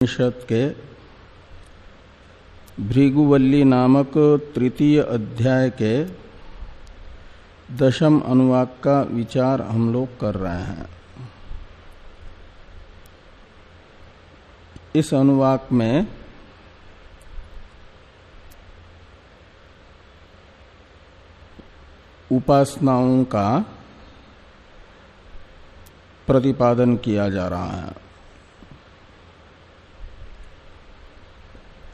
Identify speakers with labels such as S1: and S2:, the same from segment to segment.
S1: उपनिषद के भृगुवल्ली नामक तृतीय अध्याय के दशम अनुवाक का विचार हम लोग कर रहे हैं। इस अनुवाक में उपासनाओं का प्रतिपादन किया जा रहा है।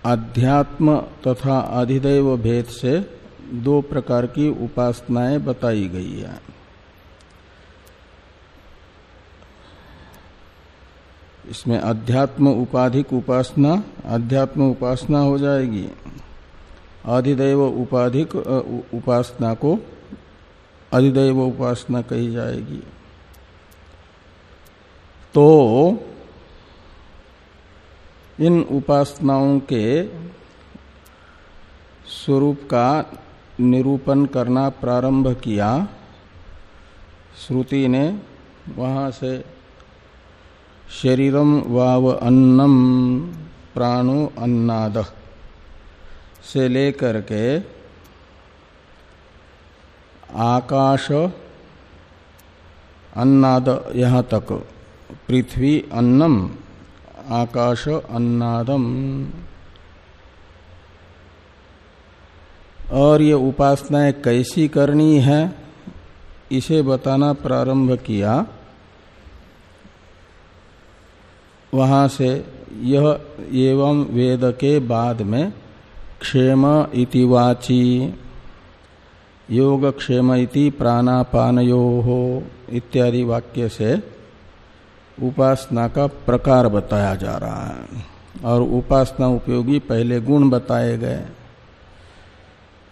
S1: अध्यात्म तथा अधिदैव भेद से दो प्रकार की उपासनाएँ बताई गई है। इसमें अध्यात्म उपाधिक उपासना अध्यात्म उपासना हो जाएगी। अधिदैव उपाधिक उपासना को अधिदैव उपासना कही जाएगी। तो इन उपासनाओं के स्वरूप का निरूपण करना प्रारंभ किया। श्रुति ने वहाँ से शरीरम वाव अन्नम प्राणो अन्नाद से लेकर के आकाश अन्नाद यहाँ तक, पृथ्वी अन्नम आकाश अन्नादम। और ये उपासनाएँ कैसी करनी है, इसे बताना प्रारंभ किया। वहाँ से यह एवं वेद के बाद में क्षेम इतिवाची योग क्षेम इति प्राणापानयो हो इत्यादि वाक्य से उपासना का प्रकार बताया जा रहा है और उपासना उपयोगी पहले गुण बताए गए।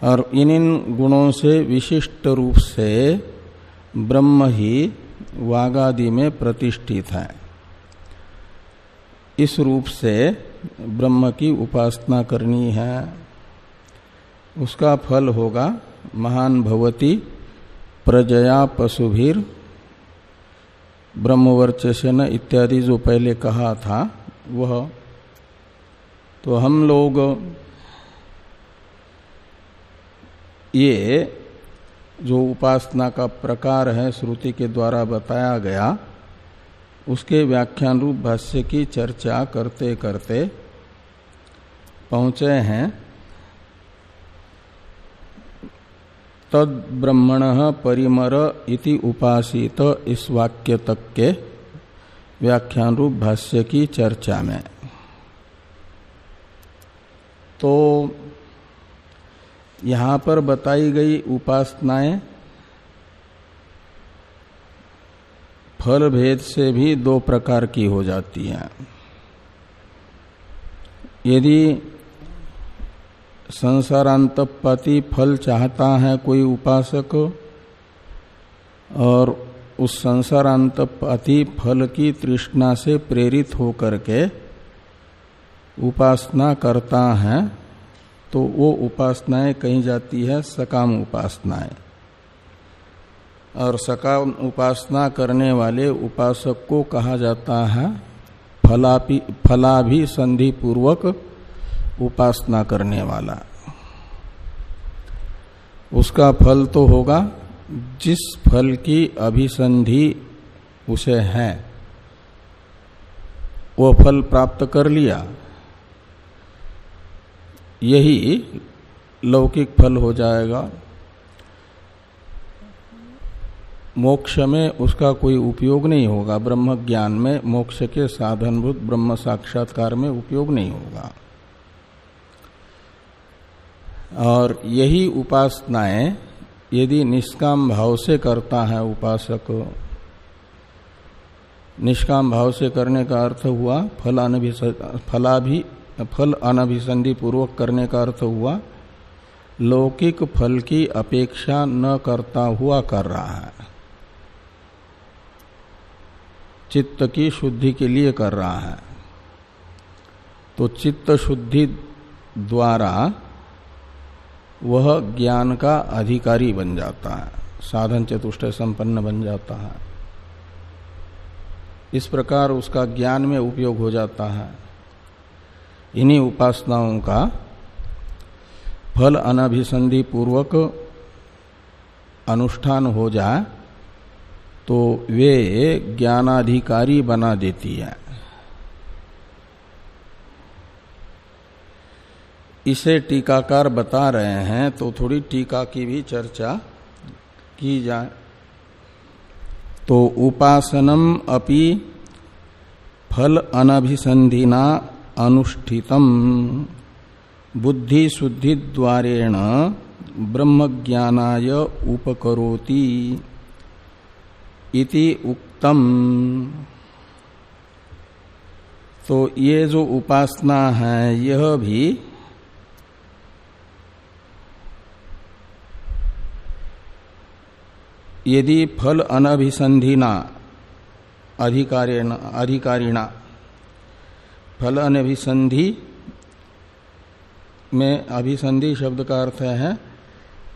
S1: और इन इन गुणों से विशिष्ट रूप से ब्रह्म ही वागादि में प्रतिष्ठित है। इस रूप से ब्रह्म की उपासना करनी है। उसका फल होगा महान भवती प्रजया पशुभीर ब्रह्मवर्चसन इत्यादि जो पहले कहा था, वह तो हम लोग ये जो उपासना का प्रकार है श्रुति के द्वारा बताया गया, उसके व्याख्यान रूप भाष्य की चर्चा करते करते पहुँचे हैं। तद ब्रह्मण परिमर इति उपासित इस वाक्य तक के व्याख्यान रूप भाष्य की चर्चा में। तो यहाँ पर बताई गई उपासनाएँ फल भेद से भी दो प्रकार की हो जाती हैं। यदि संसारांतपाती फल चाहता है कोई उपासक, और उस संसारांतपाती फल की तृष्णा से प्रेरित होकर के उपासना करता है तो वो उपासनाएँ कही जाती है सकाम उपासनाएँ। और सकाम उपासना करने वाले उपासक को कहा जाता है फलापि फलाभि संधि पूर्वक उपासना करने वाला। उसका फल तो होगा, जिस फल की अभिसंधि उसे है, वो फल प्राप्त कर लिया। यही लौकिक फल हो जाएगा। मोक्ष में उसका कोई उपयोग नहीं होगा। ब्रह्म ज्ञान में मोक्ष के साधनभूत ब्रह्म साक्षात्कार में उपयोग नहीं होगा। और यही उपासनाएँ यदि निष्काम भाव से करता है उपासक, निष्काम भाव से करने का अर्थ हुआ फलानभि फलाभि, फल अनभिसंधि पूर्वक करने का अर्थ हुआ, लौकिक फल की अपेक्षा न करता हुआ कर रहा है। चित्त की शुद्धि के लिए कर रहा है। तो चित्त शुद्धि द्वारा वह ज्ञान का अधिकारी बन जाता है, साधन चतुष्टय संपन्न बन जाता है। इस प्रकार उसका ज्ञान में उपयोग हो जाता है। इन्हीं उपासनाओं का फल अनाभिसंधि पूर्वक अनुष्ठान हो जाए तो वे ज्ञानाधिकारी बना देती है। इसे टीकाकार बता रहे हैं तो थोड़ी टीका की भी चर्चा की जाए। तो उपासनम अपि फल अनभिसंधिना अनुष्ठितम। बुद्धि शुद्धि द्वारेण ब्रह्म ज्ञानाय उपकरोति इति उक्तम। तो ये जो उपासना है, यह भी यदि फल अनभिसंधिना, अधिकारिणा फल अनभिसंधि में अभिसंधि शब्द का अर्थ है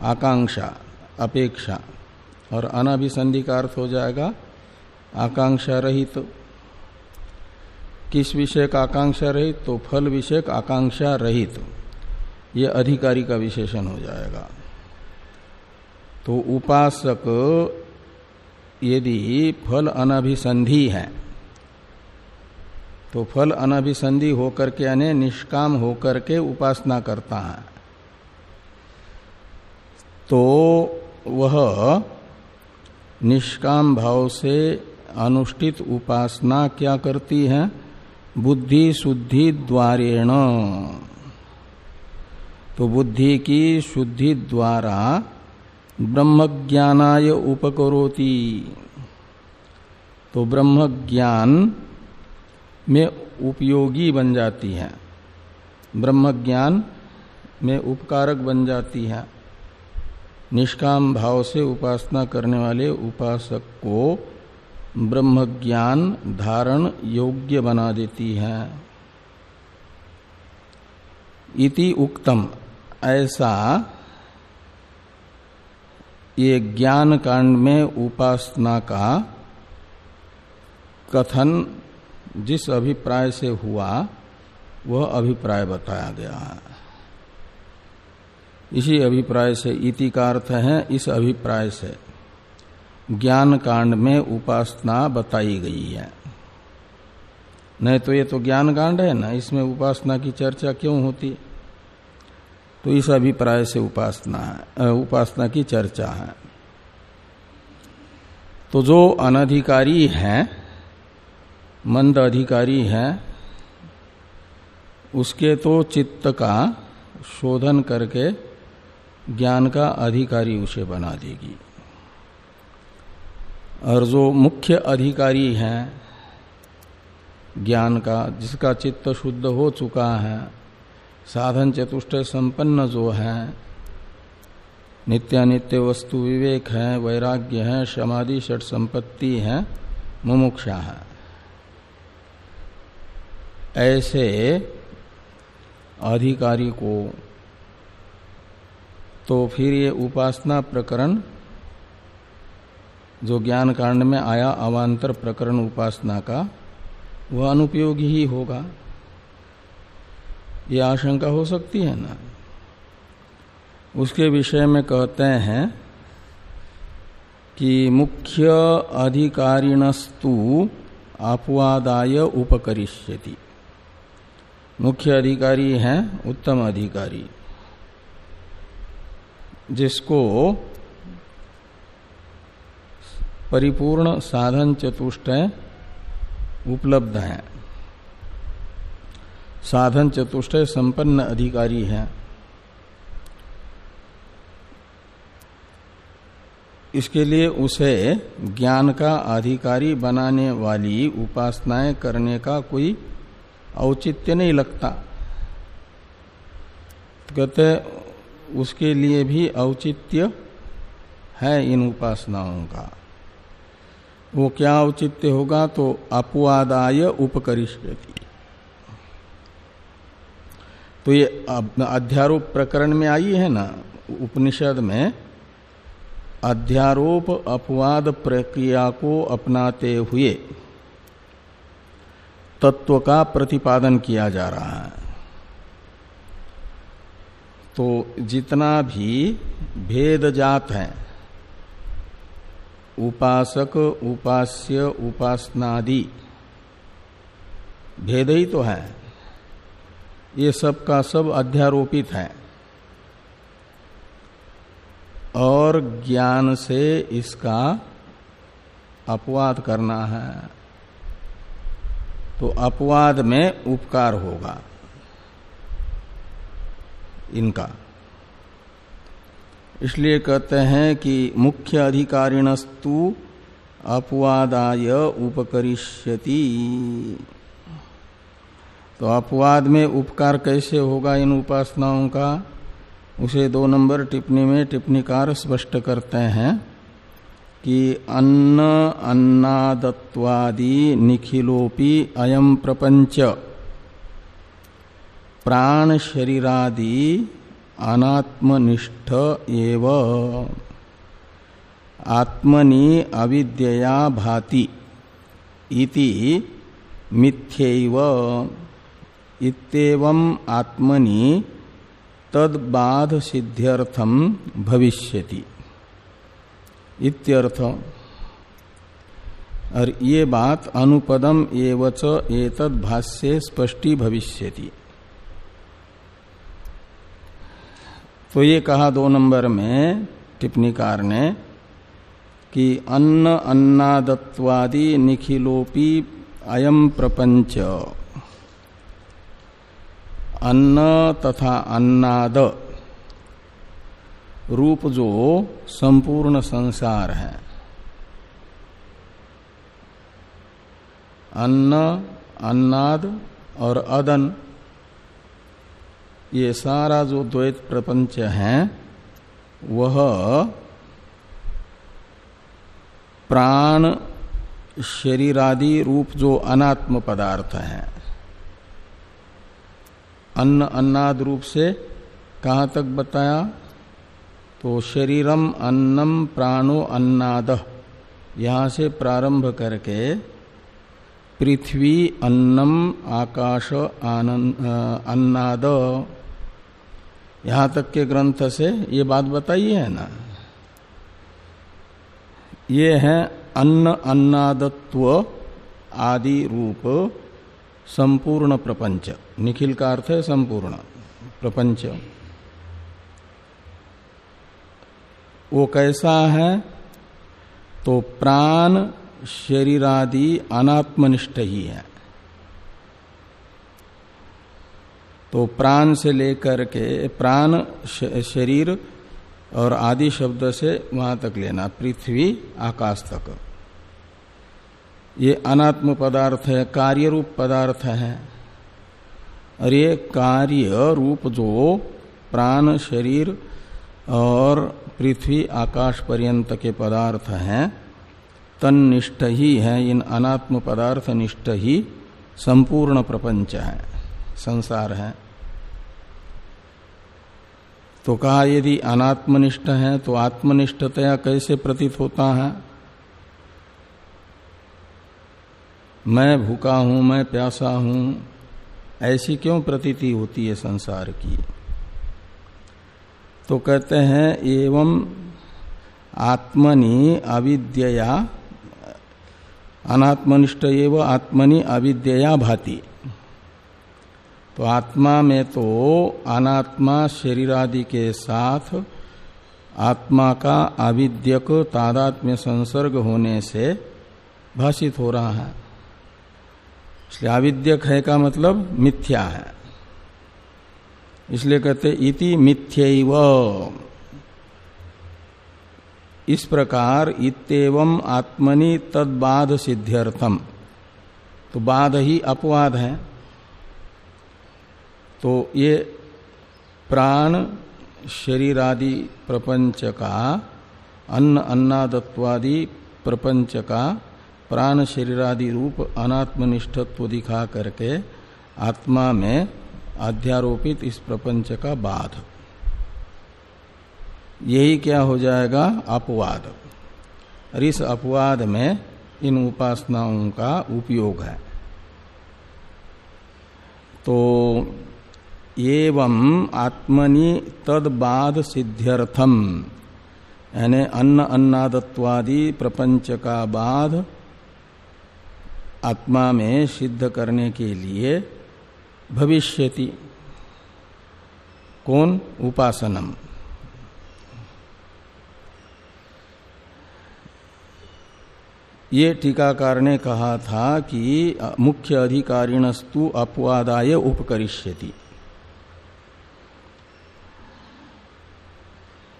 S1: आकांक्षा, अपेक्षा, और अनाभिसंधि का अर्थ हो जाएगा आकांक्षा रहित। तो किस विषय का आकांक्षा रहित? तो फल विषय आकांक्षा रहित। तो ये अधिकारी का विशेषण हो जाएगा। तो उपासक यदि फल अनाभिसंधि है तो फल अनाभिसंधि होकर के यानी निष्काम होकर के उपासना करता है। तो वह निष्काम भाव से अनुष्ठित उपासना क्या करती है? बुद्धि शुद्धि द्वारेण। तो बुद्धि की शुद्धि द्वारा ब्रह्म ज्ञानाय उपकरोति। तो ब्रह्म ज्ञान में उपयोगी बन जाती है। ब्रह्म ज्ञान में उपकारक बन जाती है। निष्काम भाव से उपासना करने वाले उपासक को ब्रह्म ज्ञान धारण योग्य बना देती है। इति उक्तम। ऐसा ये ज्ञान कांड में उपासना का कथन जिस अभिप्राय से हुआ, वह अभिप्राय बताया गया है। इसी अभिप्राय से, इति का अर्थ है, इस अभिप्राय से ज्ञान कांड में उपासना बताई गई है। नहीं तो ये तो ज्ञान कांड है ना, इसमें उपासना की चर्चा क्यों होती? है तो इस अभिप्राय से उपासना है उपासना की चर्चा है। तो जो अनधिकारी है, मंद अधिकारी है, उसके तो चित्त का शोधन करके ज्ञान का अधिकारी उसे बना देगी। और जो मुख्य अधिकारी है, ज्ञान का, जिसका चित्त शुद्ध हो चुका है साधन चतुष्ट संपन्न जो है, नित्यानित्य वस्तु विवेक है, वैराग्य है, समाधि, षट संपत्ति है, मुमुक्षा है। ऐसे अधिकारी को तो फिर ये उपासना प्रकरण, जो ज्ञान कांड में आया अवान्तर प्रकरण उपासना का, वह अनुपयोगी ही होगा। ये आशंका हो सकती है ना? उसके विषय में कहते हैं कि मुख्य अधिकारिणस्तु अपवादाय उपकरिष्यति। मुख्य अधिकारी है, उत्तम अधिकारी। जिसको परिपूर्ण साधन चतुष्ट उपलब्ध है। साधन चतुष्टय संपन्न अधिकारी है। इसके लिए उसे ज्ञान का अधिकारी बनाने वाली उपासनाएँ करने का कोई औचित्य नहीं लगता। कहते उसके लिए भी औचित्य है इन उपासनाओं का। वो क्या औचित्य होगा तो अपवादाय उपकरिष्यति। तो ये अध्यारोप प्रकरण में आई है ना, उपनिषद में, अध्यारोप अपवाद प्रक्रिया को अपनाते हुए तत्व का प्रतिपादन किया जा रहा है। तो जितना भी भेद जात है, उपासक, उपास्य, उपासनादि, भेद ही तो है। ये सब का सब अध्यारोपित है। और ज्ञान से इसका अपवाद करना है। तो अपवाद में उपकार होगा। इनका। इसलिए कहते हैं कि मुख्य अधिकारिणस्तु अपवादाय उपकरिष्यति। तो अपवाद में उपकार कैसे होगा इन उपासनाओं का? उसे दो नंबर टिप्पणी में टिप्पणीकार स्पष्ट करते हैं कि अन्न अन्नादत्वादि निखिलोपि अयम प्रपंच। प्राण शरीरादि अनात्मनिष्ठ एव। आत्मनि अविद्यया भाति इति मिथ्यैव। इतम आत्मनि तद बाध सिद्ध्यर्थम भविष्यति। इत्यर्थ और ये बात अनुपदम एवच एतद भाष्य स्पष्टि भविष्यति। तो ये कहा दो नंबर में टिप्पणीकार ने कि अन्न अन्नादत्वादि निखिलोपी अयम प्रपंच। अन्न तथा अन्नाद। रूप जो संपूर्ण संसार है। अन्न, अन्नाद और अदन, ये सारा जो द्वैत प्रपंच है, वह प्राण, शरीरादि रूप जो अनात्म पदार्थ है। अन्न अन्नाद रूप से कहाँ तक बताया? तो शरीरम अन्नम प्राणो अन्नाद। यहाँ से प्रारंभ करके पृथ्वी अन्नम आकाश अन्नाद। यहाँ तक के ग्रंथ से ये बात बताइए है ना? ये है अन्न अन्नादत्व आदि रूप। संपूर्ण प्रपंच। निखिल का अर्थ है संपूर्ण। प्रपंच। वो कैसा है? तो प्राण शरीरादि अनात्मनिष्ठ ही है। तो प्राण से लेकर के प्राण शरीर और आदि शब्द से वहाँ तक लेना, पृथ्वी, आकाश तक। ये अनात्म पदार्थ है कार्य रूप पदार्थ है। और ये कार्य रूप जो प्राण, शरीर और पृथ्वी, आकाश पर्यंत के पदार्थ हैं तनिष्ठ ही है। इन अनात्म पदार्थ निष्ठ ही संपूर्ण प्रपंच है, संसार है। तो कहा यदि अनात्मनिष्ठ है तो आत्मनिष्ठतया कैसे प्रतीत होता है? मैं भूखा हूँ, मैं प्यासा हूँ, ऐसी क्यों प्रतीति होती है संसार की? तो कहते हैं, एवं आत्मनि अविद्या अनात्मनिष्ठ एवं आत्मनि अविद्या भाति। तो आत्मा में तो अनात्मा शरीर आदि के साथ आत्मा का अविद्यक तादात्म्य संसर्ग होने से भाषित हो रहा है। इसलिए अविद्यक है का मतलब मिथ्या है। इसलिए कहते इति मिथ्यैव। इस प्रकार इतम आत्मनि तद बाध सिद्ध्यर्थम। तो बाध ही अपवाद है। तो ये प्राण शरीर आदि प्रपंच का, अन्न अन्नादत्वादि प्रपंच का प्राण शरीरादि रूप अनात्मनिष्ठत्व दिखा करके आत्मा में अध्यारोपित इस प्रपंच का बाध। यही क्या हो जाएगा? अपवाद। और इस अपवाद में इन उपासनाओं का उपयोग है। तो एवं आत्मनि तद बाद सिद्ध्यर्थम। यानी अन्न अन्नादत्वादि प्रपंच का बाद आत्मा में सिद्ध करने के लिए भविष्यति। कौन? उपासनम। ये टीकाकार ने कहा था कि मुख्य अधिकारिणस्तु अपवादाय उपकरिष्यति।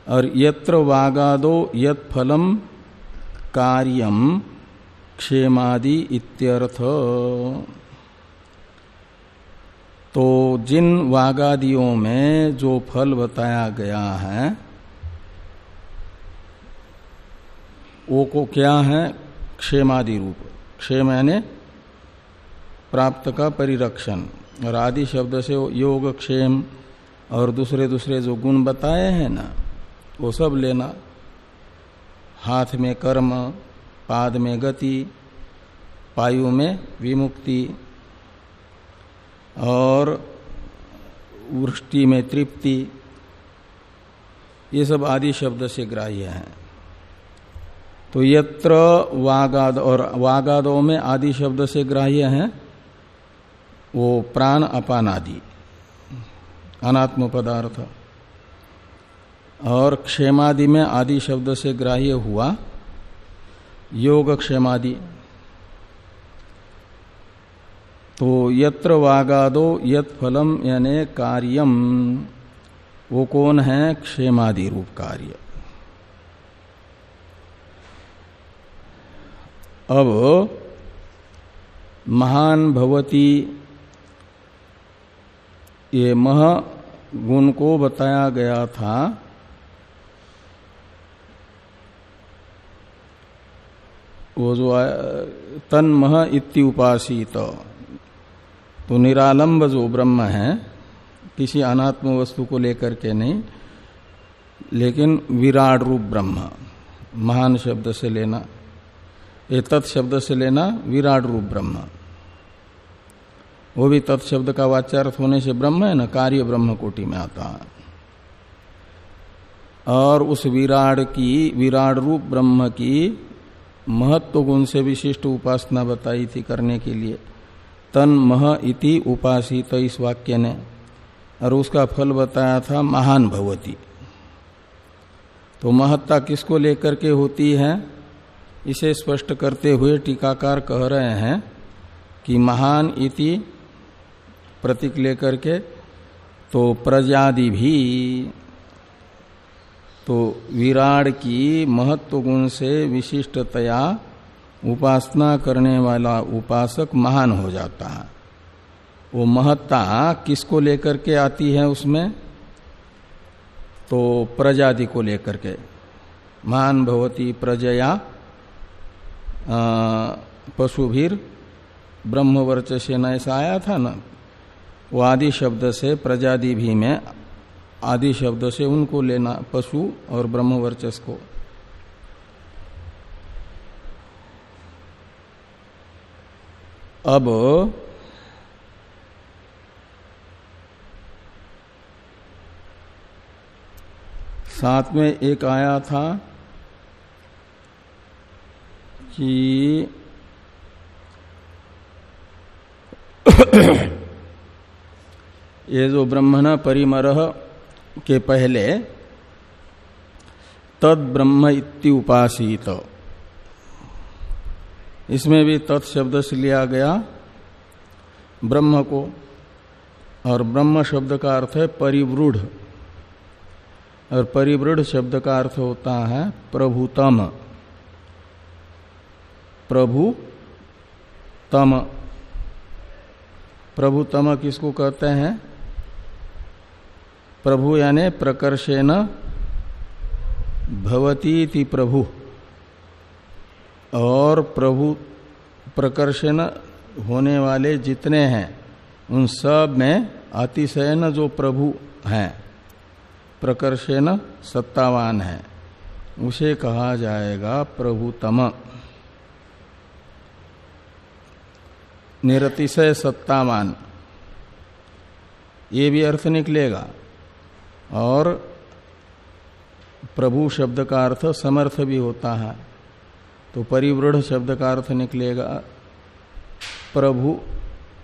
S1: और यत्र वागादो यत फलम कार्यम क्षेमादि इत्यर्थ। तो जिन वागादियों में जो फल बताया गया है, वो को क्या है? क्षेमादि रूप। क्षेम यानी प्राप्त का परिरक्षण। और आदि शब्द से योग, क्षेम और दूसरे दूसरे जो गुण बताए हैं ना, वो सब लेना। हाथ में कर्म पाद में गति, पायु में विमुक्ति और वृष्टि में तृप्ति, ये सब आदि शब्द से ग्राह्य है। तो यत्र वागाद और वागादों में आदि शब्द से ग्राह्य है, वो प्राण अपान आदि अनात्म पदार्थ। और क्षेमादि में आदि शब्द से ग्राह्य हुआ योग क्षेमादि तो यत्र वागादो यत फलम यानी कार्यम। वो कौन है? क्षेमादि रूप कार्य। अब महान भवती ये मह गुण को बताया गया था वो जो तन मह इति उपासित। तो निरालंब जो ब्रह्म है, किसी अनात्म वस्तु को लेकर के नहीं, लेकिन विराट रूप ब्रह्म, महान शब्द से लेना ये तत्शब्द से लेना विराट रूप ब्रह्म। वो भी तत्शब्द का वाच्यार्थ होने से ब्रह्म है ना, कार्य ब्रह्म कोटि में आता है। और उस विराट की, विराट रूप ब्रह्म की महत्व गुण से विशिष्ट उपासना बताई थी करने के लिए। तन मह इति उपासित तो इस वाक्य ने, और उसका फल बताया था महान भवती तो महत्ता किसको लेकर के होती है? इसे स्पष्ट करते हुए टीकाकार कह रहे हैं कि महान इति प्रतीक लेकर के तो प्रजादि भी तो विराट की महत्व गुण से विशिष्टतया उपासना करने वाला उपासक महान हो जाता है। वो महत्ता किसको लेकर के आती है उसमें? तो प्रजाति को लेकर के। महान भवती प्रजया पशुभीर ब्रह्मवर्चसेन ऐसा आया था ना? वो आदि शब्द से प्रजादि भी में आदि शब्द से उनको लेना पशु और ब्रह्मवर्चस को। अब साथ में एक आया था कि ये जो ब्रह्मण परिमरह के पहले तद ब्रह्म इति उपासित। इसमें भी तत्शब्द से लिया गया ब्रह्म को, और ब्रह्म शब्द का अर्थ है परिवृढ़, और परिवृढ़ शब्द का अर्थ होता है प्रभुतम। प्रभु तम प्रभुतम किसको कहते हैं? प्रभु यानि प्रकर्षेण भवती प्रभु। और प्रभु प्रकर्षण होने वाले जितने हैं, उन सब में अतिशयन जो प्रभु हैं, प्रकर्षण सत्तावान है। उसे कहा जाएगा प्रभुतम। निरतिशय सत्तावान। ये भी अर्थ निकलेगा। और प्रभु शब्द का अर्थ समर्थ भी होता है। तो परिवृढ़ शब्द का अर्थ निकलेगा, प्रभु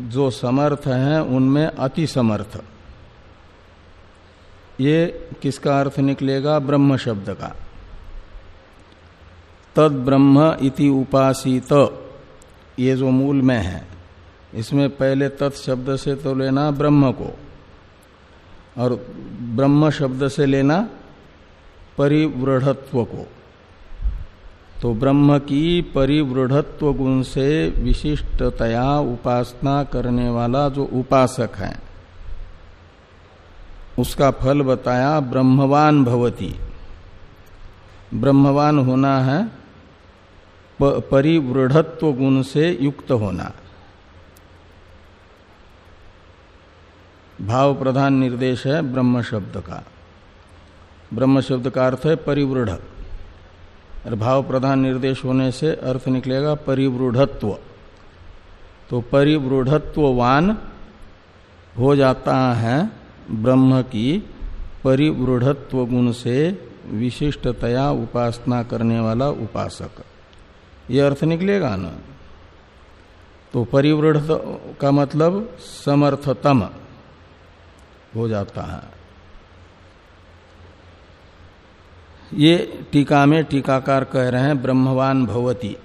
S1: जो समर्थ है, उनमें अति समर्थ। ये किसका अर्थ निकलेगा? ब्रह्म शब्द का। तद ब्रह्म इति उपासित। ये जो मूल में है, इसमें पहले तत् शब्द से तो लेना ब्रह्म को। और ब्रह्म शब्द से लेना परिवृढ़त्व को। तो ब्रह्म की परिवृढ़त्व गुण से विशिष्टतया उपासना करने वाला जो उपासक है, उसका फल बताया ब्रह्मवान भवती। ब्रह्मवान होना है परिवृढ़त्व गुण से युक्त होना। भाव प्रधान निर्देश है ब्रह्म शब्द का। ब्रह्म शब्द का अर्थ है परिवृढ़। और भाव प्रधान निर्देश होने से अर्थ निकलेगा परिवृढ़त्व। तो परिवृढ़त्ववान हो जाता है ब्रह्म की परिवृढ़त्व गुण से विशिष्टतया उपासना करने वाला उपासक। ये अर्थ निकलेगा ना? तो परिवृढ़ का मतलब समर्थतम। हो जाता है? ये टीका में टीकाकार कह रहे हैं, ब्रह्मवान भवती।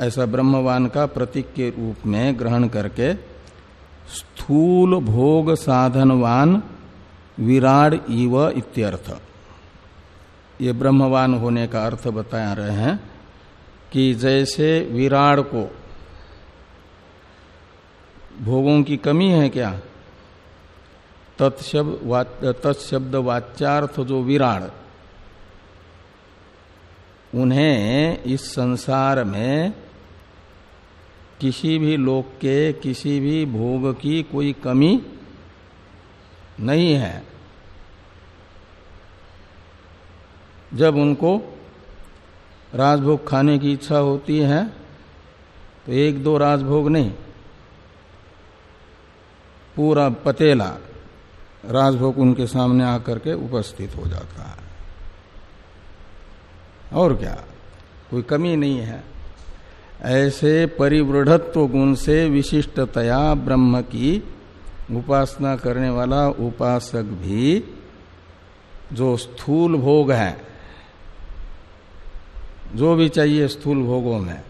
S1: ऐसा ब्रह्मवान का प्रतीक के रूप में ग्रहण करके, स्थूल भोग साधनवान विराड इव इत्यर्थ। ये ब्रह्मवान होने का अर्थ बता रहे हैं कि जैसे विराड को, भोगों की कमी है क्या? तत्शब्द तत्शब्द वाच्यार्थ जो विराड उन्हें इस संसार में किसी भी लोक के, किसी भी भोग की कोई कमी नहीं है। जब उनको राजभोग खाने की इच्छा होती है तो एक दो राजभोग नहीं, पूरा पतेला राजभोग उनके सामने आकर के उपस्थित हो जाता है। और क्या? कोई कमी नहीं है। ऐसे परिवृढ़त्व गुण से विशिष्टतया ब्रह्म की उपासना करने वाला उपासक भी जो स्थूल भोग है, जो भी चाहिए स्थूल भोगों में,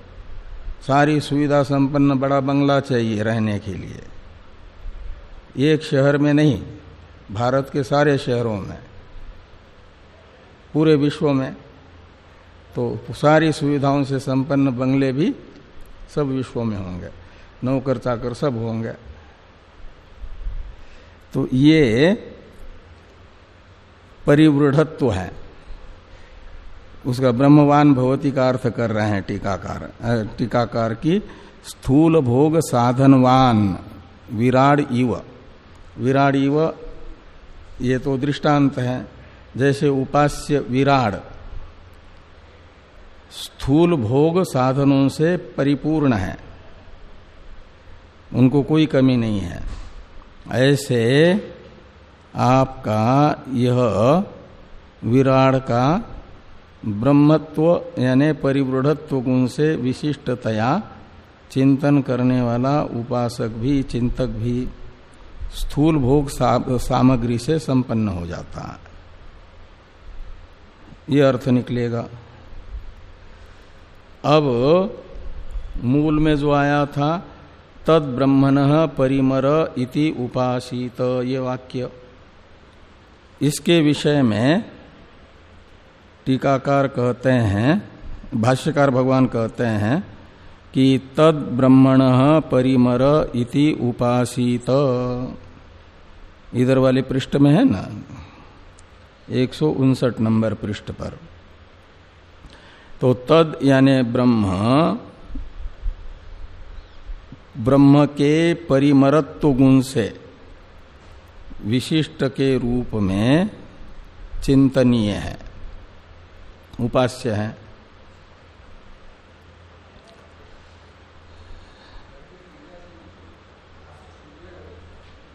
S1: सारी सुविधा संपन्न बड़ा बंगला चाहिए रहने के लिए। एक शहर में नहीं भारत के सारे शहरों में, पूरे विश्व में तो सारी सुविधाओं से संपन्न बंगले भी सब विश्व में होंगे, नौकर चाकर सब होंगे। तो ये परिवृढ़त्व है। उसका ब्रह्मवान भवती का अर्थ कर रहे हैं टीकाकार टीकाकार की स्थूल भोग साधनवान, विराड इव विराड इव ये तो दृष्टांत है। जैसे उपास्य विराड। स्थूल भोग साधनों से परिपूर्ण है। उनको कोई कमी नहीं है। ऐसे आपका यह विराड का ब्रह्मत्व यानी परिवृढ़त्व गुण से विशिष्टतया चिंतन करने वाला उपासक भी, चिंतक भी स्थूल भोग सामग्री से संपन्न हो जाता है। ये अर्थ निकलेगा। अब मूल में जो आया था, तद ब्रह्मण परिमर इति उपासित, ये वाक्य। इसके विषय में टीकाकार कहते हैं, भाष्यकार भगवान कहते हैं कि तद ब्रह्मण परिमर इति उपासित। इधर वाले पृष्ठ में है ना? एक सौ उनसठ नंबर पृष्ठ पर। तो तद यानी ब्रह्म ब्रह्म के परिमरत्व गुण से विशिष्ट के रूप में चिंतनीय है। उपास्य है।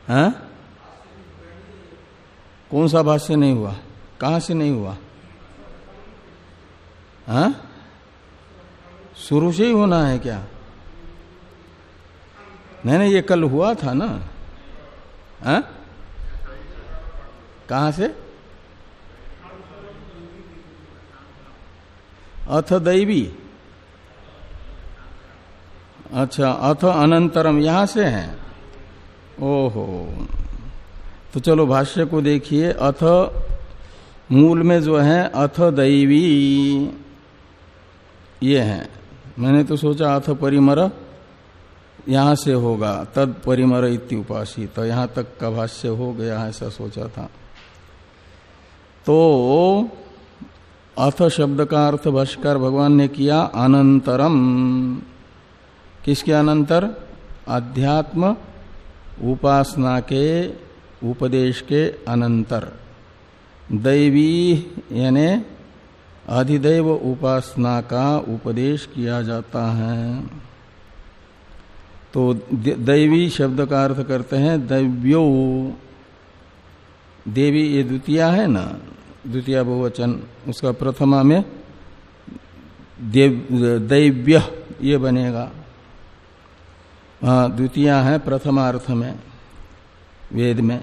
S1: हाँ? कौन सा भाष्य नहीं हुआ? कहाँ से नहीं हुआ? हा? शुरू से ही होना है क्या? नहीं नहीं, ये कल हुआ था ना। हा? कहा से? अथ दैवी। अच्छा अथ अनंतरम, यहाँ से है। ओहो। तो चलो भाष्य को देखिए, अथ मूल में जो है, अथ दैवी। ये है। मैंने तो सोचा अथ परिमर यहाँ से होगा, तद परिमर इति उपासी तो यहाँ तक का भाष्य हो गया ऐसा सोचा था। तो अथ शब्द का अर्थ भाष्कर भगवान ने किया अनंतरम। किसके अनंतर? अध्यात्म उपासना के उपदेश के अनंतर। दैवी यानी अधिदैव उपासना का उपदेश किया जाता है। तो दैवी शब्द का अर्थ करते हैं दैव्यो। देवी ये द्वितीय है ना? द्वितीय बहुवचन, उसका प्रथमा में दैव्य ये बनेगा। द्वितीय है प्रथमार्थ में, वेद में।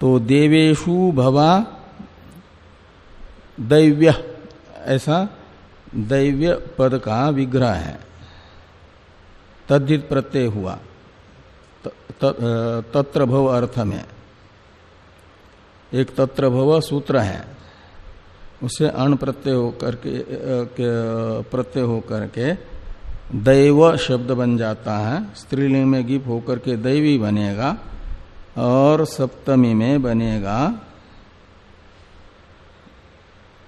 S1: तो देवेशु भवा दैव्य, ऐसा दैव्य पद का विग्रह है। तद्धित प्रत्यय हुआ। तत्र भव अर्थ में। एक तत्र भव सूत्र है। उसे अण प्रत्यय होकर के प्रत्यय होकर के दैव शब्द बन जाता है। स्त्रीलिंग में गिप होकर के दैवी बनेगा। और सप्तमी में बनेगा।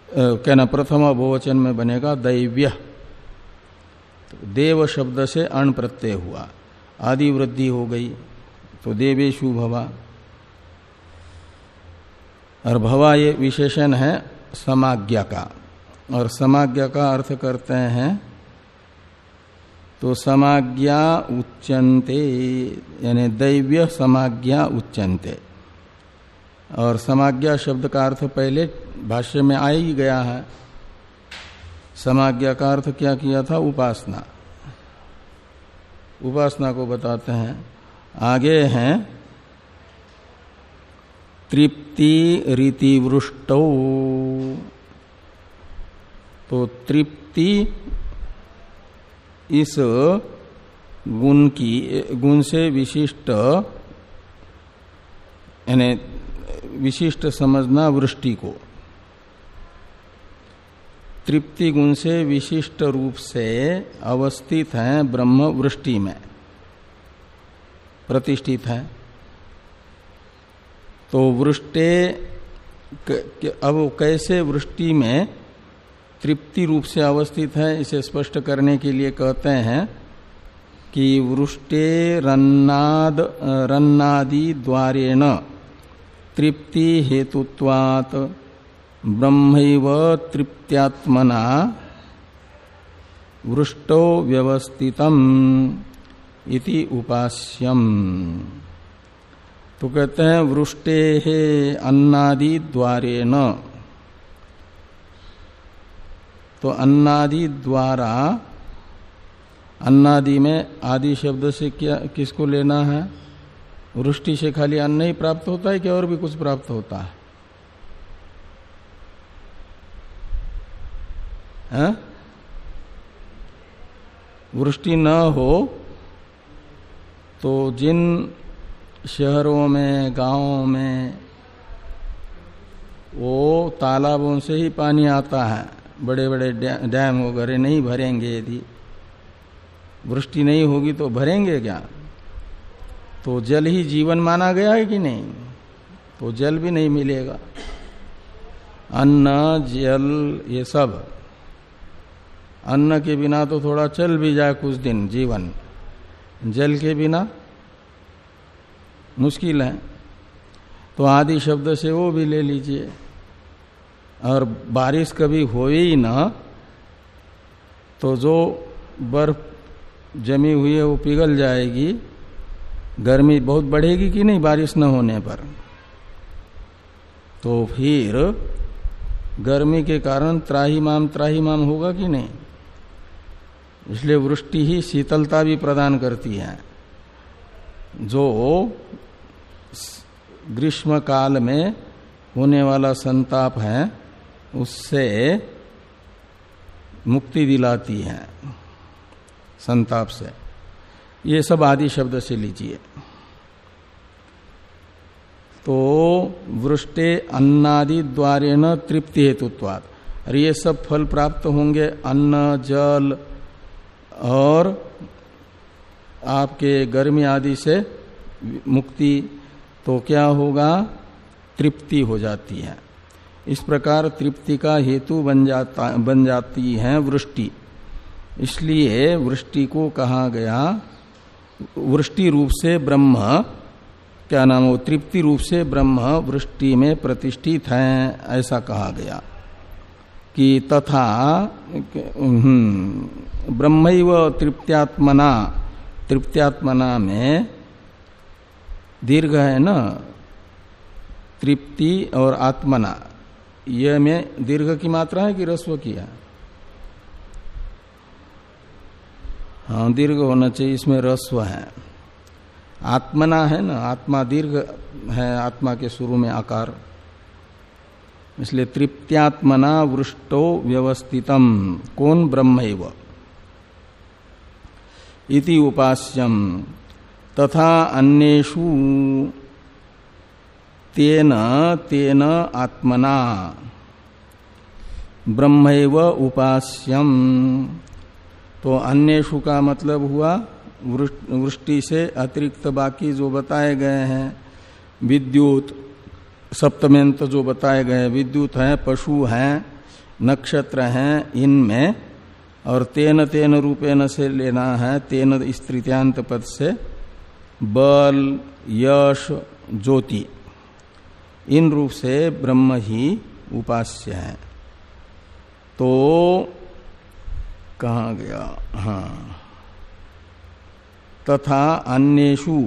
S1: कहना प्रथम बहुवचन में बनेगा दैव्य। तो देव शब्द से अण प्रत्यय हुआ। आदि वृद्धि हो गई तो देवेशु भवा। और भवा ये विशेषण है समाज्ञा का। और समाज्ञा का अर्थ करते हैं तो समाज्ञा उच्चनते यानी दैव्य समाज्ञा उच्चनते और समाज्ञा शब्द का अर्थ पहले भाष्य में आ ही गया है। समाज्ञा का अर्थ क्या किया था? उपासना। उपासना को बताते हैं। आगे हैं, तृप्ति रीति वृष्टो तो तृप्ति इस गुण की, गुण से विशिष्ट, यानी विशिष्ट समझना वृष्टि को। तृप्ति गुण से विशिष्ट रूप से अवस्थित है ब्रह्म वृष्टि में। प्रतिष्ठित है। तो वृष्टे अब कैसे वृष्टि में तृप्ति रूप से अवस्थित है, इसे स्पष्ट करने के लिए कहते हैं कि वृष्टे रन्नाद, रन्नादि द्वारेण तृप्ति हेतुत्वात् ब्रह्मैव तृप्त्यात्मना वृष्टो व्यवस्थितम इति उपास्यम। तो कहते हैं, वृष्टे अन्नादि द्वारेण। तो अन्नादि द्वारा, अन्नादि में आदि शब्द से क्या, किसको लेना है? वृष्टि से खाली अन्न ही प्राप्त होता है कि और भी कुछ प्राप्त होता है? वृष्टि न हो तो जिन शहरों में, गाँवों में वो तालाबों से ही पानी आता है। बड़े बड़े डैम वगैरह नहीं भरेंगे यदि। वृष्टि नहीं होगी तो भरेंगे क्या? तो जल ही जीवन माना गया है कि नहीं? तो जल भी नहीं मिलेगा। अन्न, जल, ये सब। अन्न के बिना तो थोड़ा चल भी जाए कुछ दिन जीवन। जल के बिना मुश्किल है। तो आदि शब्द से वो भी ले लीजिए। और बारिश कभी हो ही ना तो जो बर्फ़ जमी हुई है वो पिघल जाएगी। गर्मी बहुत बढ़ेगी कि नहीं बारिश न होने पर? तो फिर गर्मी के कारण त्राहीमाम त्राहीमाम होगा कि नहीं? इसलिए वृष्टि ही शीतलता भी प्रदान करती है। जो ग्रीष्म काल में होने वाला संताप है उससे मुक्ति दिलाती है, संताप से। ये सब आदि शब्द से लीजिए। तो वृष्टे अन्नादि द्वारे न तृप्ति हेतुत्वाद और ये सब फल प्राप्त होंगे, अन्न, जल और आपके गर्मी आदि से मुक्ति तो क्या होगा? तृप्ति हो जाती है। इस प्रकार तृप्ति का हेतु बन जाता बन जाती है वृष्टि। इसलिए वृष्टि को कहा गया वृष्टि रूप से ब्रह्म क्या नाम हो तृप्ति रूप से ब्रह्म वृष्टि में प्रतिष्ठित है ऐसा कहा गया। कि तथा हम्म, ब्रह्म तृप्त्यात्मना तृप्त्यात्मना में दीर्घ है ना तृप्ति और आत्मना। यह में दीर्घ की मात्रा है कि रस्व की है? हाँ दीर्घ होना चाहिए, इसमें रस्व है। आत्मना है ना, आत्मा दीर्घ है, आत्मा के शुरू में आकार। इसलिए तृप्त्यात्मना वृष्टो व्यवस्थितम, कौन ब्रह्म इति उपास्यम, तथा अन्येषु तेन तेन आत्मना। ब्रह्म उपास्यम। तो अन्येषु का मतलब हुआ, वृष्टि से अतिरिक्त बाकी जो बताए गए हैं, विद्युत सप्तमेंत जो बताए गए विद्युत है, पशु हैं, नक्षत्र हैं, इनमें, और तेन तेन रूपेण से लेना है, तेन स्त्रीत्यांत पद से, बल, यश, ज्योति। इन रूप से ब्रह्म ही उपास्य है। तो कहा गया हाँ। तथा अन्येषु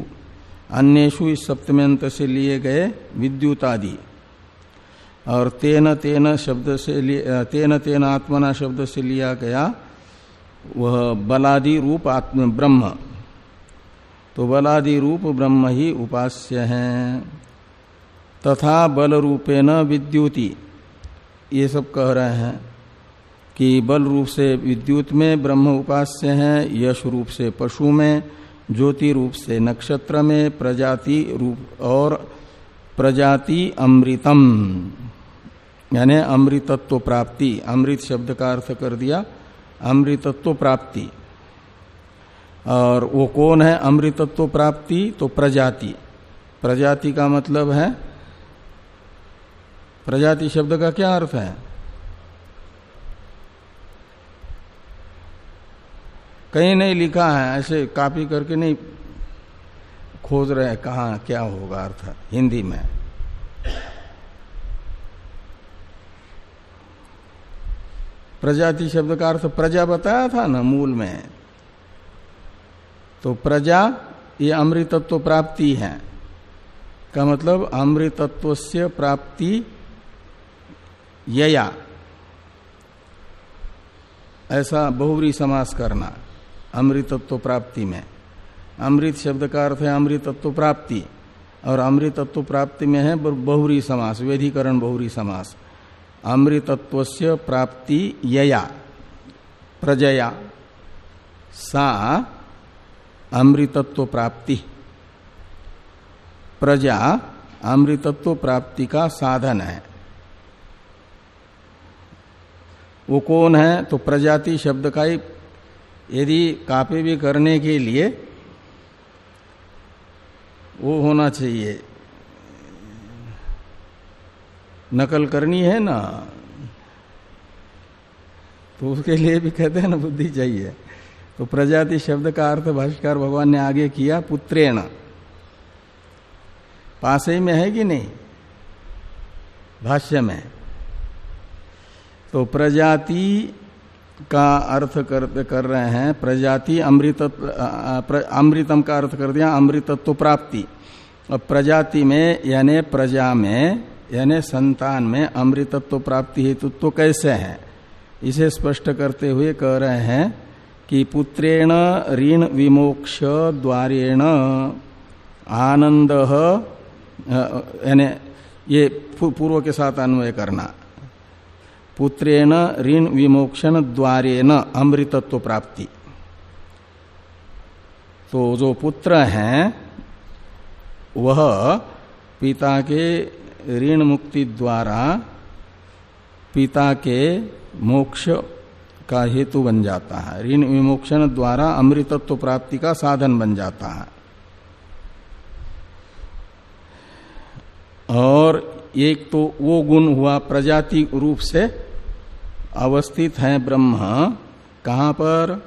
S1: अन्येषु इस सप्तम्यंत से लिए गए विद्युत आदि और तेन तेन शब्द से तेन तेन आत्मना शब्द से लिया गया, वह बलादि रूप आत्म ब्रह्म। तो बलादि रूप ब्रह्म ही उपास्य है। तथा बल रूपेण विद्युति। ये सब कह रहे हैं कि बल रूप से विद्युत में, ब्रह्म उपास्य है, यश रूप से पशु में, ज्योति रूप से नक्षत्र में, प्रजाति रूप और प्रजाति अमृतम। यानी अमृतत्व प्राप्ति, अमृत शब्द का अर्थ कर दिया, अमृतत्व प्राप्ति। और वो कौन है अमृतत्व प्राप्ति? तो प्रजाति। प्रजाति का मतलब है प्रजाति शब्द का क्या अर्थ है? कहीं नहीं लिखा है, ऐसे कॉपी करके नहीं खोज रहे कहा, क्या होगा अर्थ हिंदी में। प्रजाति शब्द का अर्थ प्रजा बताया था ना मूल में। तो प्रजा, ये अमृतत्व प्राप्ति है। का मतलब अमृतत्व से प्राप्ति यया ऐसा बहुवरी समास करना, अमृतत्व प्राप्ति में। अमृत शब्द का अर्थ है अमृतत्व प्राप्ति, और अमृतत्व प्राप्ति में है बहुरी समास वेधिकरण बहुरी समास। अमृतत्व से प्राप्ति यया, प्रजया, सा अमृतत्व प्राप्ति। प्रजा अमृतत्व प्राप्ति का साधन है। वो कौन है? तो प्रजाति शब्द का ही यदि कापी भी करने के लिए वो होना चाहिए। नकल करनी है ना? तो उसके लिए भी कहते हैं ना, बुद्धि चाहिए। तो प्रजाति शब्द का अर्थ भाष्कर भगवान ने आगे किया, पुत्रेण। पास ही में है कि नहीं? भाष्य में। तो प्रजाति का अर्थ कर, कर रहे हैं प्रजाति अमृत अमृतम का अर्थ कर दिया अमृतत्व प्राप्ति। और प्रजाति में यानी प्रजा में यानी संतान में अमृतत्व प्राप्ति हेतु तो कैसे है? इसे स्पष्ट करते हुए कह रहे हैं कि पुत्रेण ऋण विमोक्ष द्वारेण आनंद यानी ये पूर्व के साथ अन्वय करना। पुत्रेण ऋण विमोक्षण द्वारेण अमृतत्व प्राप्ति। तो जो पुत्र हैं, वह पिता के ऋण मुक्ति द्वारा पिता के मोक्ष का हेतु बन जाता है। ऋण विमोक्षण द्वारा अमृतत्व प्राप्ति का साधन बन जाता है। और एक तो वो गुण हुआ प्रजाति रूप से अवस्थित है ब्रह्म। कहाँ पर?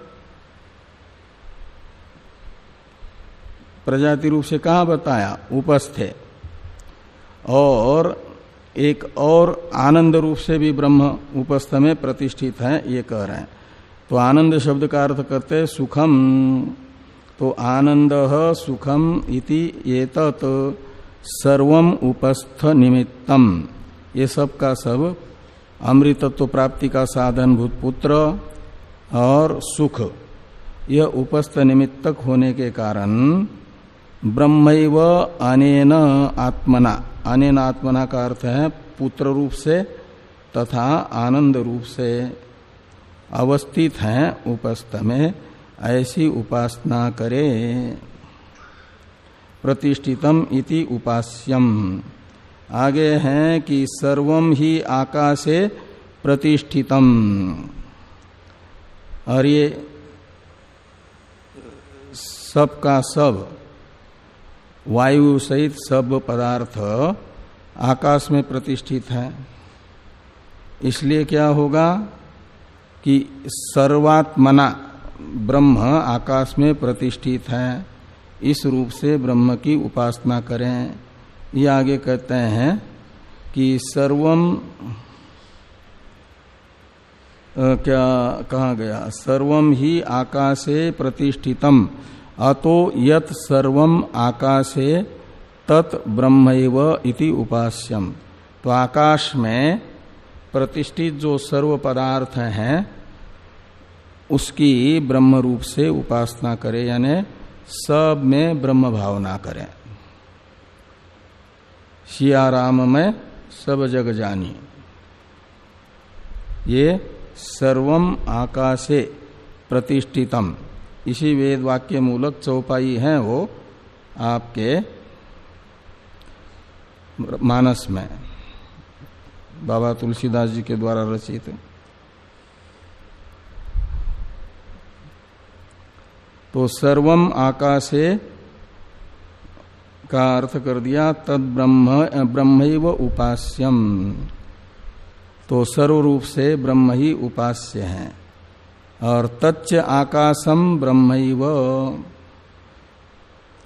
S1: प्रजाति रूप से कहा बताया? उपस्थे और एक और आनंद रूप से भी ब्रह्म उपस्थ में प्रतिष्ठित है, ये कह रहे हैं। तो आनंद शब्द का अर्थ करते सुखम। तो आनंद सुखम इति ये तत् सर्वम उपस्थ निमित्तम ये सब का सब, अमृतत्व प्राप्ति का साधन भूत पुत्र और सुख। यह उपस्थ निमित्तक होने के कारण ब्रह्म अनेन आत्मना। अनेन आत्मना का अर्थ है पुत्र रूप से तथा आनंद रूप से अवस्थित हैं, उपस्थ में ऐसी उपासना करे। प्रतिष्ठितम इति उपास्यम। आगे हैं कि सर्वम ही आकाशे प्रतिष्ठितम। और ये सब का सब, वायु सहित सब पदार्थ आकाश में प्रतिष्ठित है। इसलिए क्या होगा कि सर्वात्मना ब्रह्म आकाश में प्रतिष्ठित है। इस रूप से ब्रह्म की उपासना करें। ये आगे कहते हैं कि सर्वम क्या कहा गया? सर्वम ही आकाशे प्रतिष्ठितम। अतो यत सर्वम आकाशे तत् ब्रह्म इति उपास्यम। तो आकाश में प्रतिष्ठित जो सर्व पदार्थ हैं, उसकी ब्रह्म रूप से उपासना करे। यानी सब में ब्रह्म भावना करें। सियाराम में सब जग जानी। ये सर्वम आकाशे प्रतिष्ठितम। इसी वेद वाक्य मूलक चौपाई है वो आपके मानस में। बाबा तुलसीदास जी के द्वारा रचित। तो सर्वम आकाशे का अर्थ कर दिया, तद ब्रह्म ब्रह्म उपास्यम। तो सर्व रूप से ब्रह्म ही उपास्य है। और तच्च आकाशम ब्रह्म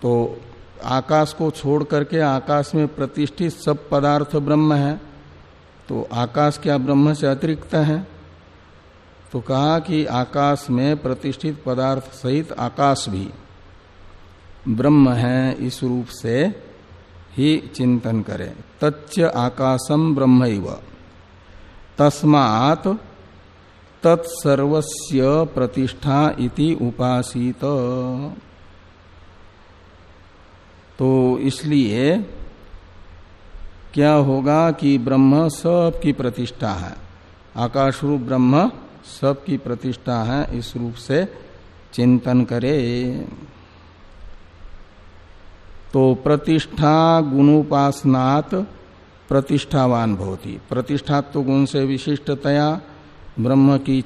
S1: तो आकाश को छोड़ करके आकाश में प्रतिष्ठित सब पदार्थ ब्रह्म है तो आकाश क्या ब्रह्म से अतिरिक्त है? तो कहा कि आकाश में प्रतिष्ठित पदार्थ सहित आकाश भी ब्रह्म है इस रूप से ही चिंतन करें। तच्च आकाशम ब्रह्म तस्मात् तत्सर्वस्य प्रतिष्ठा इति उपासित। तो इसलिए क्या होगा कि ब्रह्म सब की प्रतिष्ठा है। आकाश रूप ब्रह्म सब की प्रतिष्ठा है, इस रूप से चिंतन करे। तो प्रतिष्ठा गुणोपासनात् प्रतिष्ठावान भवती। प्रतिष्ठा तो गुण से विशिष्टतया ब्रह्म की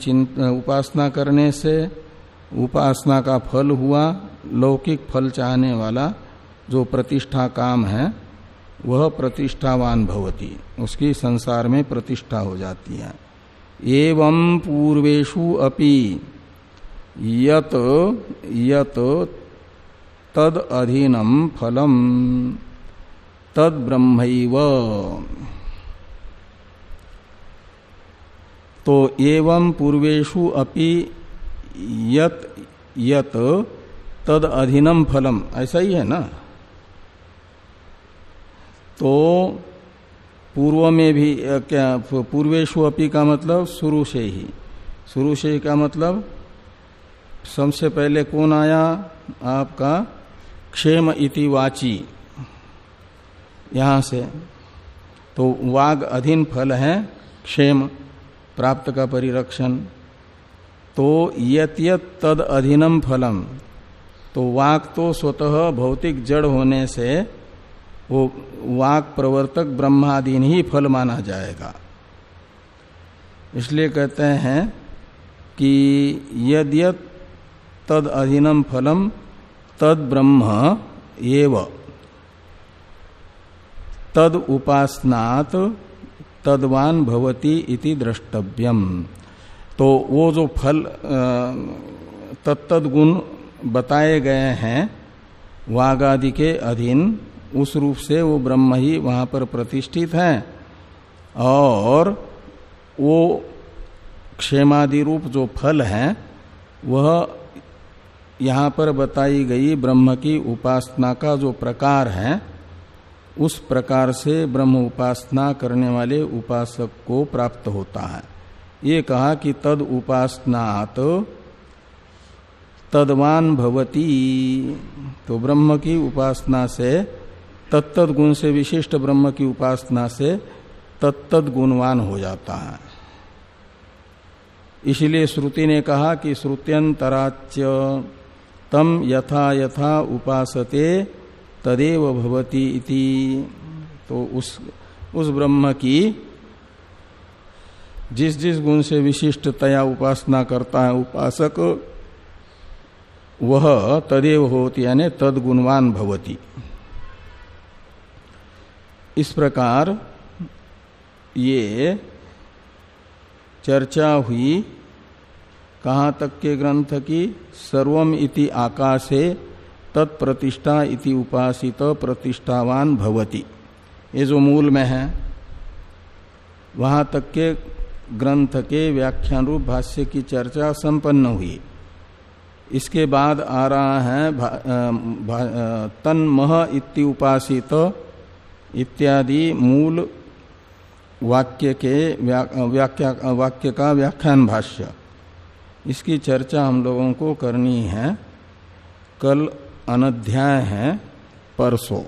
S1: उपासना करने से उपासना का फल हुआ, लौकिक फल चाहने वाला जो प्रतिष्ठा काम है, वह प्रतिष्ठावान भवती। उसकी संसार में प्रतिष्ठा हो जाती है। एवं पूर्वेशु अपि यत यत तद अधीनम फलम तद ब्रह्मैव तो एवं पूर्वेशु अपि यत यत तद अधीनम फलम, ऐसा ही है ना? तो पूर्व में भी क्या पूर्वेशु अपी का मतलब शुरू से ही। शुरू से ही का मतलब सबसे पहले कौन आया? आपका क्षेम इति वाची। यहाँ से। तो वाग अधीन फल है, क्षेम, प्राप्त का परिरक्षण। तो यत तद अधीनम फलम। तो वाक तो स्वतः भौतिक जड़ होने से वो वाक प्रवर्तक ब्रह्माधीन ही फल माना जाएगा। इसलिए कहते हैं कि यद यद तद अधीनम फलम, तद ब्रह्म एव। तद उपासनात तदवान भवती इति द्रष्टव्यम। तो वो जो फल तत्त गुण बताए गए हैं, वागादि के अधीन उस रूप से वो ब्रह्म ही वहाँ पर प्रतिष्ठित है। और वो क्षेमादि रूप जो फल है, वह यहाँ पर बताई गई ब्रह्म की उपासना का जो प्रकार है, उस प्रकार से ब्रह्म उपासना करने वाले उपासक को प्राप्त होता है। ये कहा कि तद उपासनात तदवान भवती। तो ब्रह्म की उपासना से तत्त गुण से विशिष्ट ब्रह्म की उपासना से तत्त गुणवान हो जाता है। इसलिए श्रुति ने कहा कि श्रुत्यंतराच्य, तम यथा यथा उपासते तदेव भवती इति। तो उस उस ब्रह्म की जिस जिस गुण से विशिष्टतया उपासना करता है उपासक, वह तदेव होती, यानी तद गुणवान भवती। इस प्रकार ये चर्चा हुई, कहाँ तक के ग्रंथ की, सर्वम इति आकाशे, तत्प्रतिष्ठा इति उपासित, प्रतिष्ठावान भवती। ये जो मूल में है, वहाँ तक के ग्रंथ के व्याख्यान रूप भाष्य की चर्चा संपन्न हुई। इसके बाद आ रहा है तन मह इति उपासित इत्यादि मूल वाक्य के व्याख्या, वाक्य का व्याख्यान भाष्य। इसकी चर्चा हम लोगों को करनी है। कल अनध्याय है, परसों।